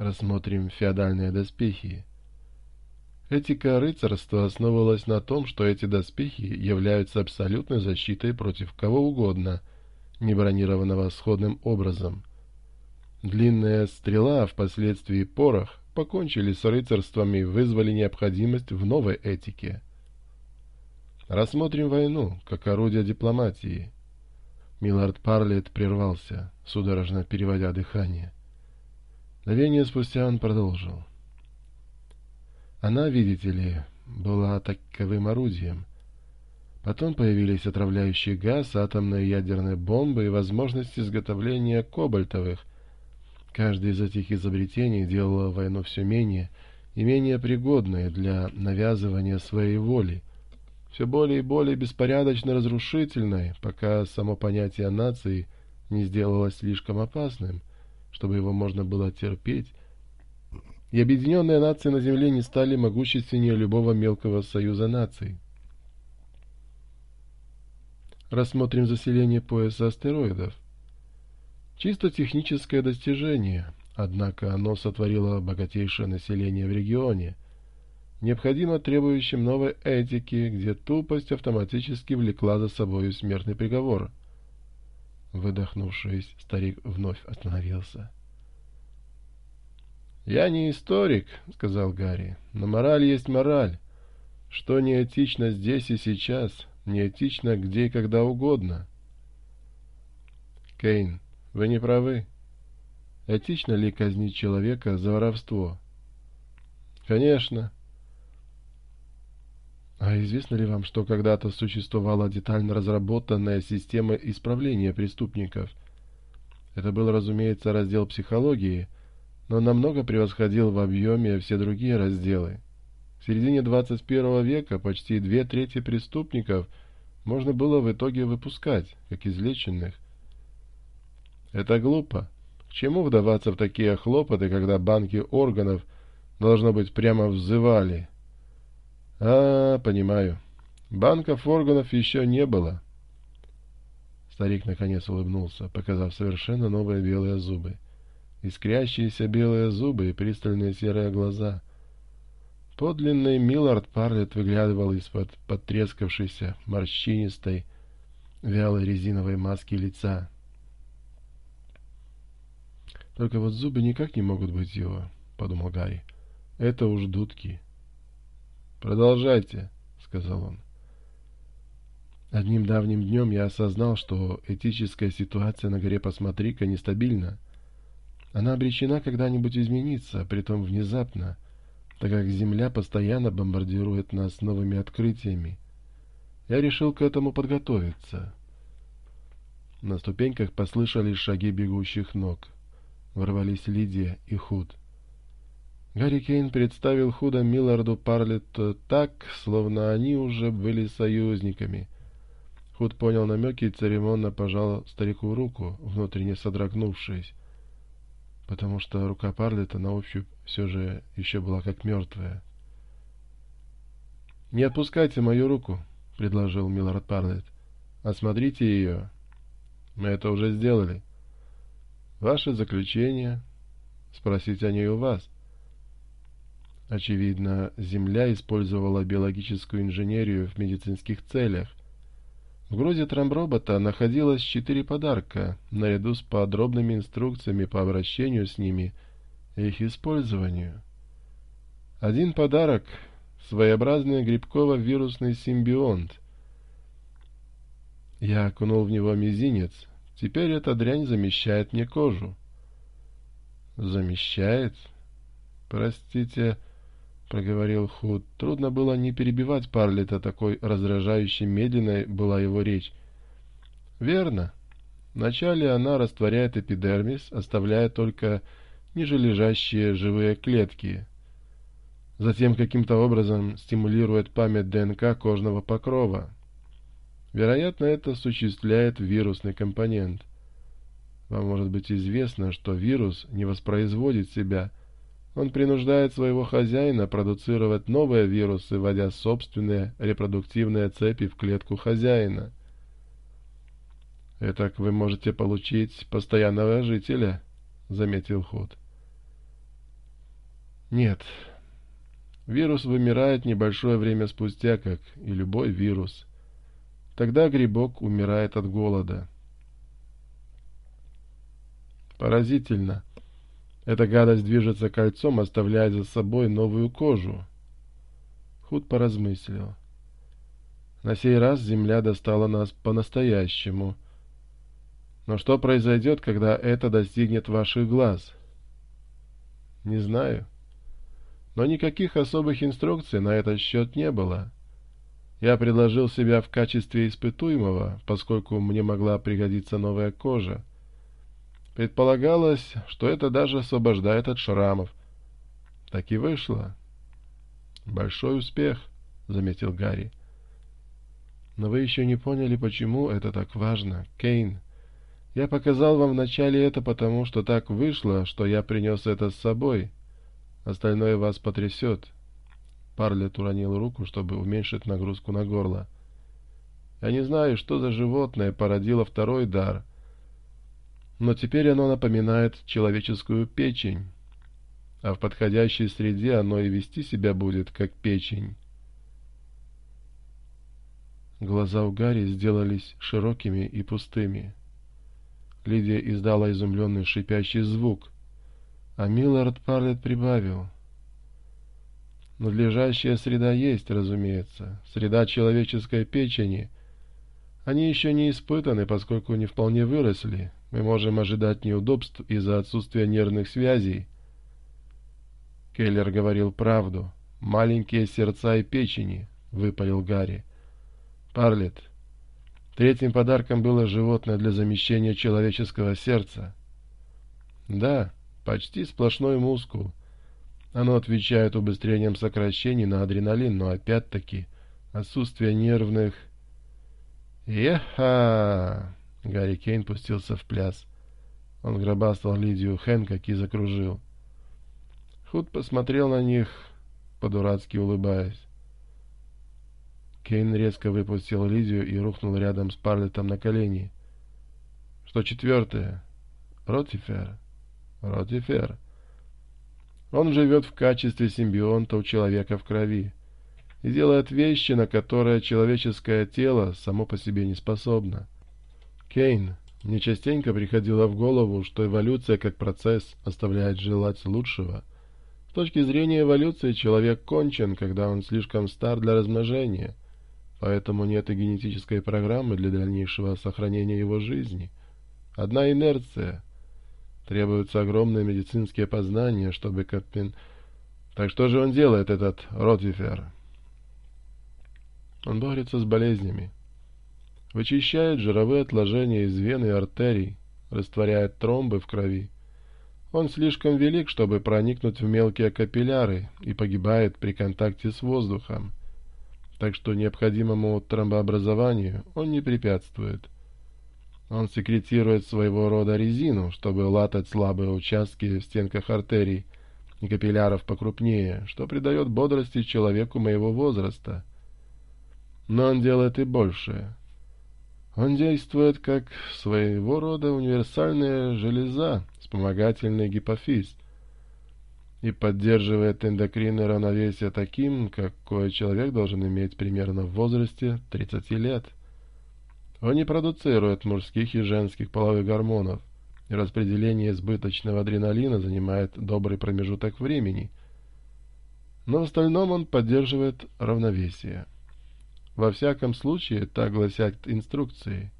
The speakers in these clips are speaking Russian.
рассмотрим феодальные доспехи. Этика рыцарства основывалась на том, что эти доспехи являются абсолютной защитой против кого угодно, не бронированного сходным образом. Длинная стрела, а впоследствии порох, покончили с рыцарствами и вызвали необходимость в новой этике. Рассмотрим войну как орудие дипломатии. Миллард Парлетт прервался, судорожно переводя дыхание. — Мгновение спустя он продолжил. Она, видите ли, была таковым орудием. Потом появились отравляющий газ, атомная ядерная бомба и возможность изготовления кобальтовых. Каждое из этих изобретений делало войну все менее и менее пригодной для навязывания своей воли, все более и более беспорядочно разрушительной, пока само понятие нации не сделалось слишком опасным — чтобы его можно было терпеть, и объединенные нации на Земле не стали могущественнее любого мелкого союза наций. Рассмотрим заселение пояса астероидов. Чисто техническое достижение, однако оно сотворило богатейшее население в регионе, необходимо требующим новой этики, где тупость автоматически влекла за собой смертный приговор – выдохнувшись, старик вновь остановился. «Я не историк», — сказал Гарри, — «но мораль есть мораль. Что неэтично здесь и сейчас, неэтично где и когда угодно». «Кейн, вы не правы. Этично ли казнить человека за воровство?» «Конечно. А известно ли вам, что когда-то существовала детально разработанная система исправления преступников? Это был, разумеется, раздел психологии, но намного превосходил в объеме все другие разделы. В середине 21 века почти две трети преступников можно было в итоге выпускать, как излеченных. Это глупо. К чему вдаваться в такие хлопоты, когда банки органов, должно быть, прямо взывали – а, понимаю. Банков органов еще не было. Старик наконец улыбнулся, показав совершенно новые белые зубы. Искрящиеся белые зубы и пристальные серые глаза. Подлинный Миллард Парлетт выглядывал из-под потрескавшейся, морщинистой, вялой резиновой маски лица. «Только вот зубы никак не могут быть его», — подумал Гарри. «Это уж дудки» продолжайте», — сказал он. Одним давним днем я осознал, что этическая ситуация на горе «Посмотри-ка» нестабильна. Она обречена когда-нибудь измениться, притом внезапно, так как Земля постоянно бомбардирует нас новыми открытиями. Я решил к этому подготовиться. На ступеньках послышались шаги бегущих ног. Ворвались Лидия и Худ. Гарри Кейн представил худо Милларду Парлетта так, словно они уже были союзниками. Худ понял намеки и церемонно пожал старику руку, внутренне содрогнувшись, потому что рука Парлетта на ощупь все же еще была как мертвая. «Не отпускайте мою руку», — предложил Миллард Парлетт. «Осмотрите ее. Мы это уже сделали. Ваше заключение. Спросите о ней у вас». Очевидно, Земля использовала биологическую инженерию в медицинских целях. В грузе трамбробота находилось четыре подарка, наряду с подробными инструкциями по обращению с ними и их использованию. Один подарок – своеобразный грибково-вирусный симбионт. Я окунул в него мизинец. Теперь эта дрянь замещает мне кожу. Замещает? Простите, проговорил Худ. Трудно было не перебивать Парлета, такой раздражающей медленной была его речь. Верно. Вначале она растворяет эпидермис, оставляя только нижележащие живые клетки. Затем каким-то образом стимулирует память ДНК кожного покрова. Вероятно, это осуществляет вирусный компонент. Вам может быть известно, что вирус не воспроизводит себя – он принуждает своего хозяина продуцировать новые вирусы, вводя собственные репродуктивные цепи в клетку хозяина. «Итак вы можете получить постоянного жителя», — заметил Ход. «Нет. Вирус вымирает небольшое время спустя, как и любой вирус. Тогда грибок умирает от голода». «Поразительно», — эта гадость движется кольцом, оставляя за собой новую кожу. Худ поразмыслил. На сей раз земля достала нас по-настоящему. Но что произойдет, когда это достигнет ваших глаз? Не знаю. Но никаких особых инструкций на этот счет не было. Я предложил себя в качестве испытуемого, поскольку мне могла пригодиться новая кожа. Предполагалось, что это даже освобождает от шрамов. Так и вышло. «Большой успех», — заметил Гарри. «Но вы еще не поняли, почему это так важно, Кейн. Я показал вам вначале это потому, что так вышло, что я принес это с собой. Остальное вас потрясет». Парлет уронил руку, чтобы уменьшить нагрузку на горло. «Я не знаю, что за животное породило второй дар — но теперь оно напоминает человеческую печень, а в подходящей среде оно и вести себя будет, как печень. Глаза у Гарри сделались широкими и пустыми. Лидия издала изумленный шипящий звук, а Миллард Парлетт прибавил. Надлежащая среда есть, разумеется, среда человеческой печени. Они еще не испытаны, поскольку не вполне выросли, мы можем ожидать неудобств из-за отсутствия нервных связей. Келлер говорил правду. Маленькие сердца и печени, выпалил Гарри. Парлет. Третьим подарком было животное для замещения человеческого сердца. Да, почти сплошной мускул. Оно отвечает убыстрением сокращений на адреналин, но опять-таки отсутствие нервных... Еха! Гарри Кейн пустился в пляс. Он гробастал Лидию Хэнка и закружил. Худ посмотрел на них, по-дурацки улыбаясь. Кейн резко выпустил Лидию и рухнул рядом с Парлетом на колени. Что четвертое? Ротифер. Ротифер. Он живет в качестве симбионта у человека в крови и делает вещи, на которые человеческое тело само по себе не способно. Кейн, мне частенько приходило в голову, что эволюция как процесс оставляет желать лучшего. С точки зрения эволюции человек кончен, когда он слишком стар для размножения, поэтому нет и генетической программы для дальнейшего сохранения его жизни. Одна инерция. Требуются огромные медицинские познания, чтобы Коппин... Так что же он делает, этот Ротвифер? Он борется с болезнями вычищает жировые отложения из вен и артерий, растворяет тромбы в крови. Он слишком велик, чтобы проникнуть в мелкие капилляры и погибает при контакте с воздухом, так что необходимому тромбообразованию он не препятствует. Он секретирует своего рода резину, чтобы латать слабые участки в стенках артерий и капилляров покрупнее, что придает бодрости человеку моего возраста. Но он делает и большее. Он действует как своего рода универсальная железа, вспомогательный гипофиз, и поддерживает эндокринное равновесие таким, какое человек должен иметь примерно в возрасте 30 лет. Он не продуцирует мужских и женских половых гормонов, и распределение избыточного адреналина занимает добрый промежуток времени, но в остальном он поддерживает равновесие. Во всяком случае, так гласят инструкции.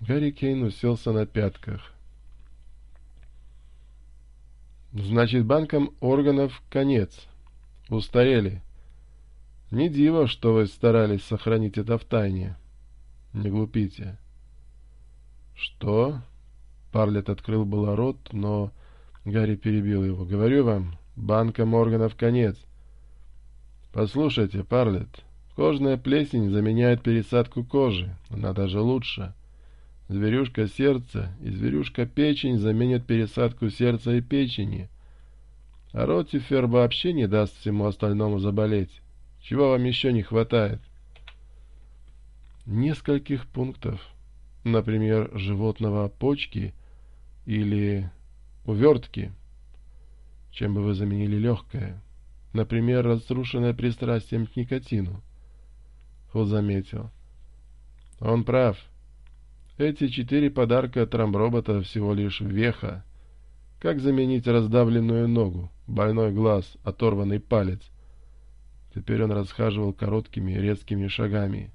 Гарри Кейн уселся на пятках. Значит, банкам органов конец. Устарели. Не диво, что вы старались сохранить это в тайне. Не глупите. Что? Парлет открыл было рот, но Гарри перебил его. Говорю вам, банкам органов конец. Послушайте, Парлетт. Кожная плесень заменяет пересадку кожи, она даже лучше. Зверюшка сердца и зверюшка печень заменят пересадку сердца и печени. А Ротифер вообще не даст всему остальному заболеть. Чего вам еще не хватает? Нескольких пунктов. Например, животного почки или увертки. Чем бы вы заменили легкое? Например, разрушенное пристрастием к никотину. Тот заметил. Он прав. Эти четыре подарка от рамробота всего лишь веха. Как заменить раздавленную ногу, больной глаз, оторванный палец? Теперь он расхаживал короткими резкими шагами.